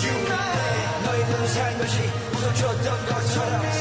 You 너희들은 살며시 웃어줬던 것처럼.